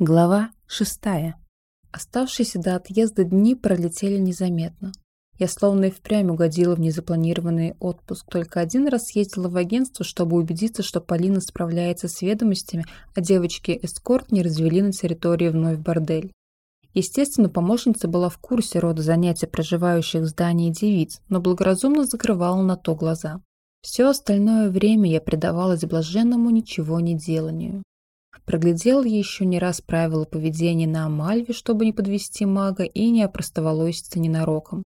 Глава шестая. Оставшиеся до отъезда дни пролетели незаметно. Я словно и впрямь угодила в незапланированный отпуск. Только один раз съездила в агентство, чтобы убедиться, что Полина справляется с ведомостями, а девочки-эскорт не развели на территории вновь бордель. Естественно, помощница была в курсе рода занятий проживающих в здании девиц, но благоразумно закрывала на то глаза. Все остальное время я предавалась блаженному ничего не деланию. Проглядел еще не раз правила поведения на Амальве, чтобы не подвести мага и не опростоволоситься ненароком.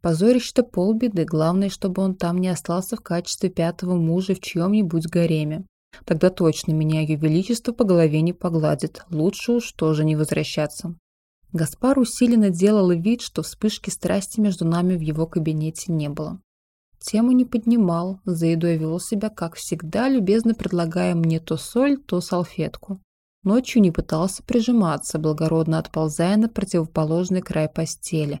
Позорище-то полбеды, главное, чтобы он там не остался в качестве пятого мужа в чьем-нибудь гареме. Тогда точно меня ее величество по голове не погладит, лучше уж тоже не возвращаться. Гаспар усиленно делал вид, что вспышки страсти между нами в его кабинете не было. Тему не поднимал, за едой вел себя, как всегда, любезно предлагая мне то соль, то салфетку. Ночью не пытался прижиматься, благородно отползая на противоположный край постели.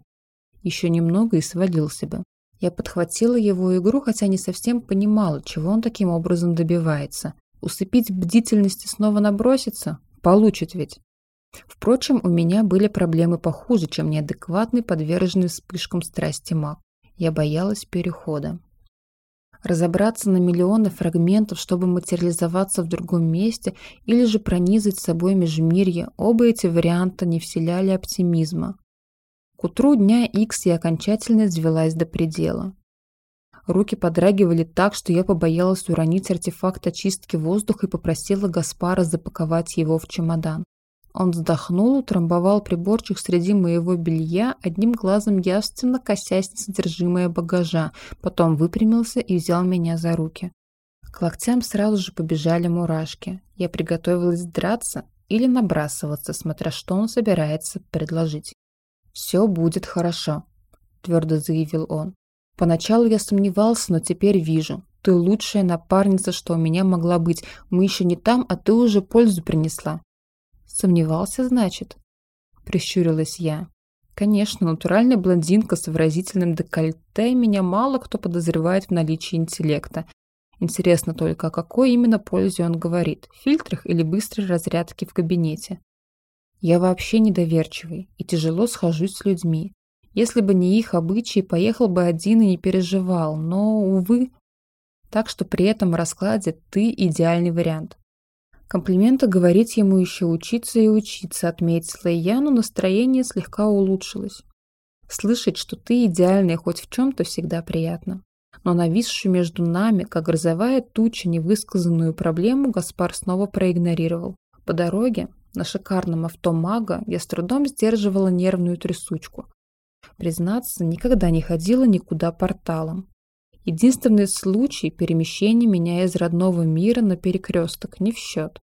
Еще немного и свалился бы. Я подхватила его игру, хотя не совсем понимала, чего он таким образом добивается. Усыпить бдительность и снова наброситься? Получит ведь. Впрочем, у меня были проблемы похуже, чем неадекватный, подверженный вспышкам страсти маг. Я боялась перехода. Разобраться на миллионы фрагментов, чтобы материализоваться в другом месте, или же пронизать собой межмирье, оба эти варианта не вселяли оптимизма. К утру дня X я окончательно извелась до предела. Руки подрагивали так, что я побоялась уронить артефакт очистки воздуха и попросила Гаспара запаковать его в чемодан. Он вздохнул, утрамбовал приборчик среди моего белья, одним глазом явственно косясь на содержимое багажа, потом выпрямился и взял меня за руки. К локтям сразу же побежали мурашки. Я приготовилась драться или набрасываться, смотря что он собирается предложить. «Все будет хорошо», – твердо заявил он. «Поначалу я сомневался, но теперь вижу. Ты лучшая напарница, что у меня могла быть. Мы еще не там, а ты уже пользу принесла. Сомневался, значит? Прищурилась я. Конечно, натуральная блондинка с выразительным декольте меня мало кто подозревает в наличии интеллекта. Интересно только, о какой именно пользе он говорит, фильтрах или быстрой разрядке в кабинете. Я вообще недоверчивый и тяжело схожусь с людьми. Если бы не их обычаи, поехал бы один и не переживал, но, увы. Так что при этом раскладе ты идеальный вариант. Комплимента говорить ему еще учиться и учиться, отметила я, но настроение слегка улучшилось. Слышать, что ты идеальная хоть в чем-то всегда приятно. Но нависшую между нами, как грозовая туча, невысказанную проблему Гаспар снова проигнорировал. По дороге, на шикарном авто мага, я с трудом сдерживала нервную трясучку. Признаться, никогда не ходила никуда порталом. Единственный случай перемещения меня из родного мира на перекресток не в счет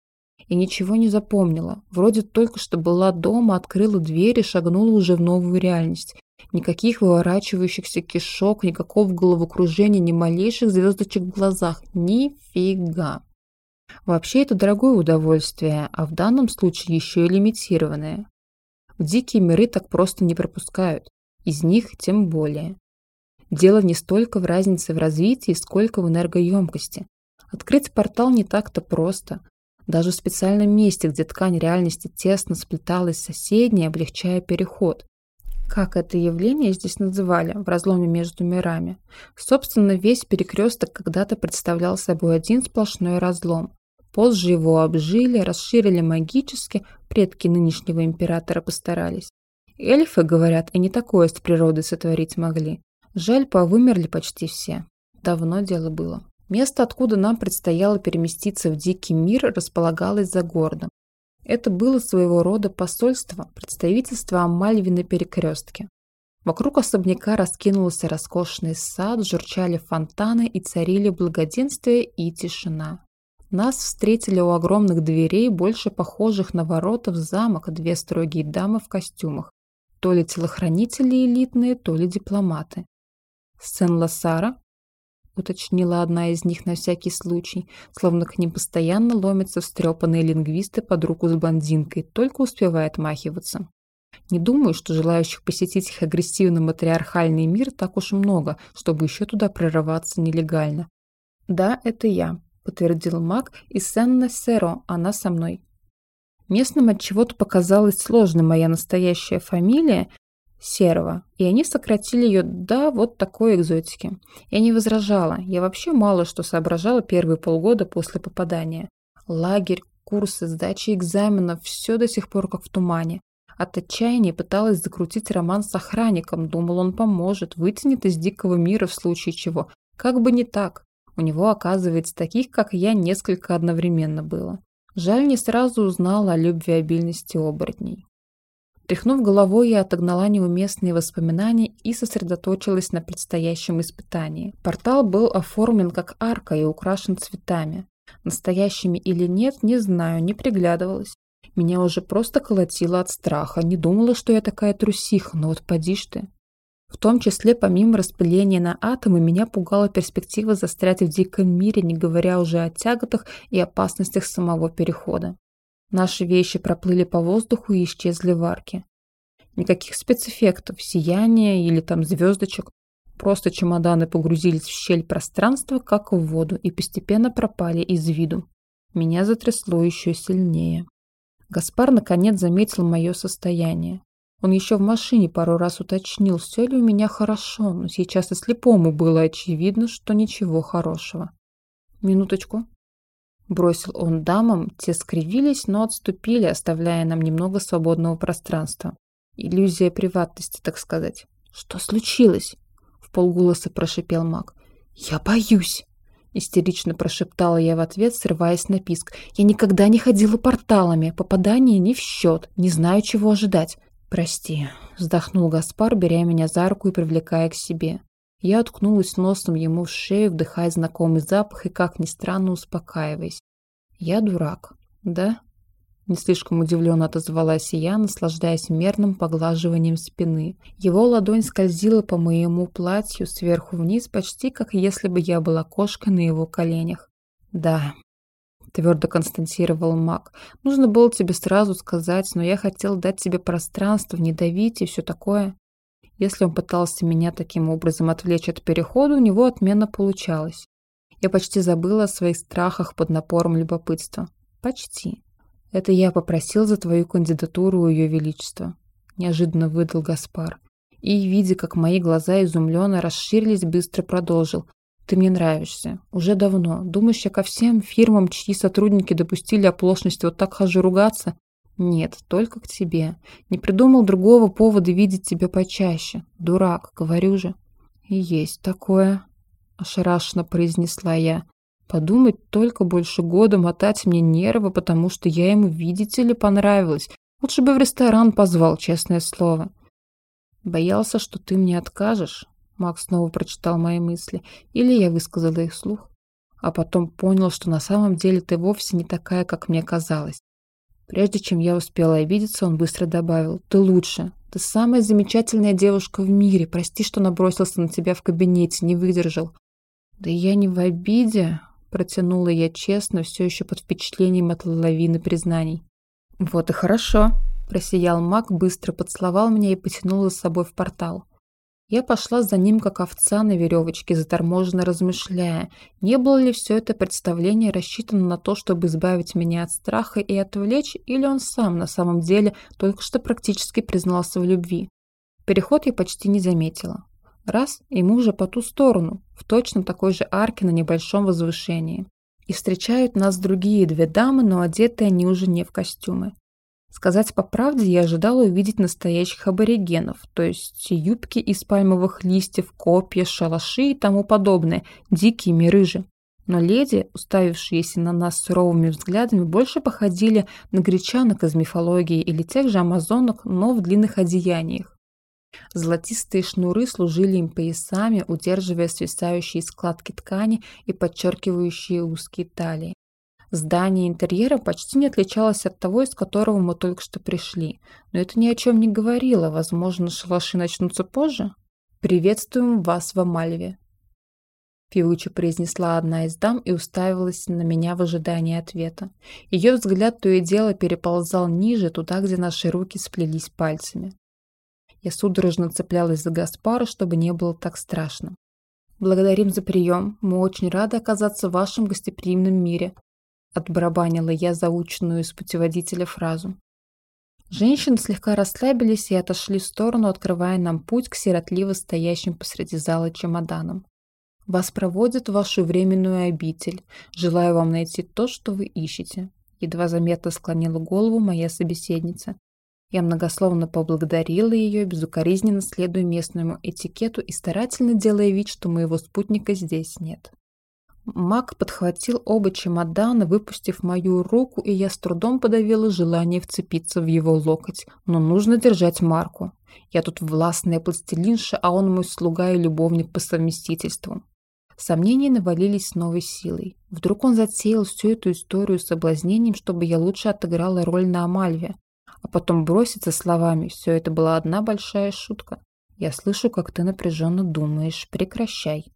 и ничего не запомнила. Вроде только что была дома, открыла дверь и шагнула уже в новую реальность. Никаких выворачивающихся кишок, никакого головокружения, ни малейших звездочек в глазах. Нифига. Вообще это дорогое удовольствие, а в данном случае еще и лимитированное. В дикие миры так просто не пропускают. Из них тем более. Дело не столько в разнице в развитии, сколько в энергоемкости. Открыть портал не так-то просто. Даже в специальном месте, где ткань реальности тесно сплеталась с соседней, облегчая переход. Как это явление здесь называли, в разломе между мирами? Собственно, весь перекресток когда-то представлял собой один сплошной разлом. Позже его обжили, расширили магически, предки нынешнего императора постарались. Эльфы, говорят, и не такое с природой сотворить могли. Жаль, повымерли почти все. Давно дело было. Место, откуда нам предстояло переместиться в дикий мир, располагалось за городом. Это было своего рода посольство, представительство Амальви на перекрестке. Вокруг особняка раскинулся роскошный сад, журчали фонтаны и царили благоденствие и тишина. Нас встретили у огромных дверей, больше похожих на ворота в замок, две строгие дамы в костюмах. То ли телохранители элитные, то ли дипломаты. Сен-Лассара уточнила одна из них на всякий случай, словно к ним постоянно ломятся встрепанные лингвисты под руку с блондинкой, только успевая отмахиваться. Не думаю, что желающих посетить их агрессивно-матриархальный мир так уж много, чтобы еще туда прорываться нелегально. «Да, это я», — подтвердил маг, и Сенна Серо, она со мной. Местным от чего-то показалась сложной моя настоящая фамилия Серова, и они сократили ее до вот такой экзотики. Я не возражала, я вообще мало что соображала первые полгода после попадания. Лагерь, курсы, сдача экзаменов – все до сих пор как в тумане. От отчаяния пыталась закрутить роман с охранником, думал, он поможет, вытянет из дикого мира в случае чего. Как бы не так. У него, оказывается, таких, как я, несколько одновременно было. Жаль, не сразу узнала о любвеобильности оборотней. Тряхнув головой, я отогнала неуместные воспоминания и сосредоточилась на предстоящем испытании. Портал был оформлен как арка и украшен цветами. Настоящими или нет, не знаю, не приглядывалась. Меня уже просто колотило от страха. Не думала, что я такая трусиха, но вот поди ж ты. В том числе, помимо распыления на атомы, меня пугала перспектива застрять в диком мире, не говоря уже о тяготах и опасностях самого перехода. Наши вещи проплыли по воздуху и исчезли в арке. Никаких спецэффектов, сияния или там звездочек. Просто чемоданы погрузились в щель пространства, как в воду, и постепенно пропали из виду. Меня затрясло еще сильнее. Гаспар наконец заметил мое состояние. Он еще в машине пару раз уточнил, все ли у меня хорошо, но сейчас и слепому было очевидно, что ничего хорошего. «Минуточку», Бросил он дамам, те скривились, но отступили, оставляя нам немного свободного пространства. Иллюзия приватности, так сказать. «Что случилось?» В полголоса прошипел маг. «Я боюсь!» Истерично прошептала я в ответ, срываясь на писк. «Я никогда не ходила порталами. Попадание не в счет. Не знаю, чего ожидать». «Прости», — вздохнул Гаспар, беря меня за руку и привлекая к себе. Я уткнулась носом ему в шею, вдыхая знакомый запах и, как ни странно, успокаиваясь. «Я дурак, да?» Не слишком удивленно отозвалась я, наслаждаясь мерным поглаживанием спины. Его ладонь скользила по моему платью сверху вниз, почти как если бы я была кошкой на его коленях. «Да», — твердо констатировал маг. «Нужно было тебе сразу сказать, но я хотел дать тебе пространство, не давить и все такое». Если он пытался меня таким образом отвлечь от перехода, у него отменно получалось. Я почти забыла о своих страхах под напором любопытства. Почти. Это я попросил за твою кандидатуру у Ее Величества. Неожиданно выдал Гаспар. И, видя, как мои глаза изумленно расширились, быстро продолжил. Ты мне нравишься. Уже давно. Думаешь, я ко всем фирмам, чьи сотрудники допустили оплошность, вот так хожу ругаться? Нет, только к тебе. Не придумал другого повода видеть тебя почаще. Дурак, говорю же. И есть такое, ошарашенно произнесла я. Подумать только больше года мотать мне нервы, потому что я ему, видите ли, понравилась. Лучше бы в ресторан позвал, честное слово. Боялся, что ты мне откажешь. Макс снова прочитал мои мысли. Или я высказала их вслух. А потом понял, что на самом деле ты вовсе не такая, как мне казалось. Прежде чем я успела обидеться, он быстро добавил. «Ты лучше. Ты самая замечательная девушка в мире. Прости, что набросился на тебя в кабинете, не выдержал». «Да я не в обиде», — протянула я честно, все еще под впечатлением от лавины признаний. «Вот и хорошо», — просиял маг, быстро поцеловал меня и потянул за собой в портал. Я пошла за ним, как овца на веревочке, заторможенно размышляя, не было ли все это представление рассчитано на то, чтобы избавить меня от страха и отвлечь, или он сам на самом деле только что практически признался в любви. Переход я почти не заметила. Раз, и мы уже по ту сторону, в точно такой же арке на небольшом возвышении. И встречают нас другие две дамы, но одеты они уже не в костюмы. Сказать по правде, я ожидала увидеть настоящих аборигенов, то есть юбки из пальмовых листьев, копья, шалаши и тому подобное, дикие мирыжи. Но леди, уставившиеся на нас суровыми взглядами, больше походили на гречанок из мифологии или тех же амазонок, но в длинных одеяниях. Золотистые шнуры служили им поясами, удерживая свисающие складки ткани и подчеркивающие узкие талии. Здание интерьера почти не отличалось от того, из которого мы только что пришли. Но это ни о чем не говорило. Возможно, шалаши начнутся позже? «Приветствуем вас в Амальве», — певуче произнесла одна из дам и уставилась на меня в ожидании ответа. Ее взгляд то и дело переползал ниже, туда, где наши руки сплелись пальцами. Я судорожно цеплялась за Гаспара, чтобы не было так страшно. «Благодарим за прием. Мы очень рады оказаться в вашем гостеприимном мире», отбарабанила я заученную из путеводителя фразу. Женщины слегка расслабились и отошли в сторону, открывая нам путь к сиротливо стоящим посреди зала чемоданам. Вас проводят в вашу временную обитель. Желаю вам найти то, что вы ищете. Едва заметно склонила голову моя собеседница. Я многословно поблагодарила ее, безукоризненно следуя местному этикету и старательно делая вид, что моего спутника здесь нет. Мак подхватил оба чемодана, выпустив мою руку, и я с трудом подавила желание вцепиться в его локоть. Но нужно держать марку. Я тут властная пластилинша, а он мой слуга и любовник по совместительству. Сомнения навалились с новой силой. Вдруг он затеял всю эту историю с соблазнением, чтобы я лучше отыграла роль на Амальве, а потом броситься словами «все это была одна большая шутка». Я слышу, как ты напряженно думаешь. Прекращай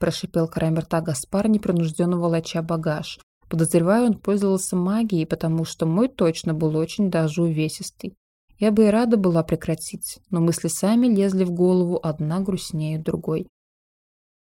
прошипел краем рта Гаспар, непринужденно волоча багаж. Подозреваю, он пользовался магией, потому что мой точно был очень даже увесистый. Я бы и рада была прекратить, но мысли сами лезли в голову одна грустнее другой.